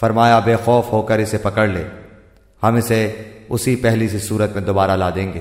فرمایا، بے خوف ہو کر اسے پکڑ لے۔ ہم اسے اسی پہلی سی صورت میں دوبارہ لا دیں گے۔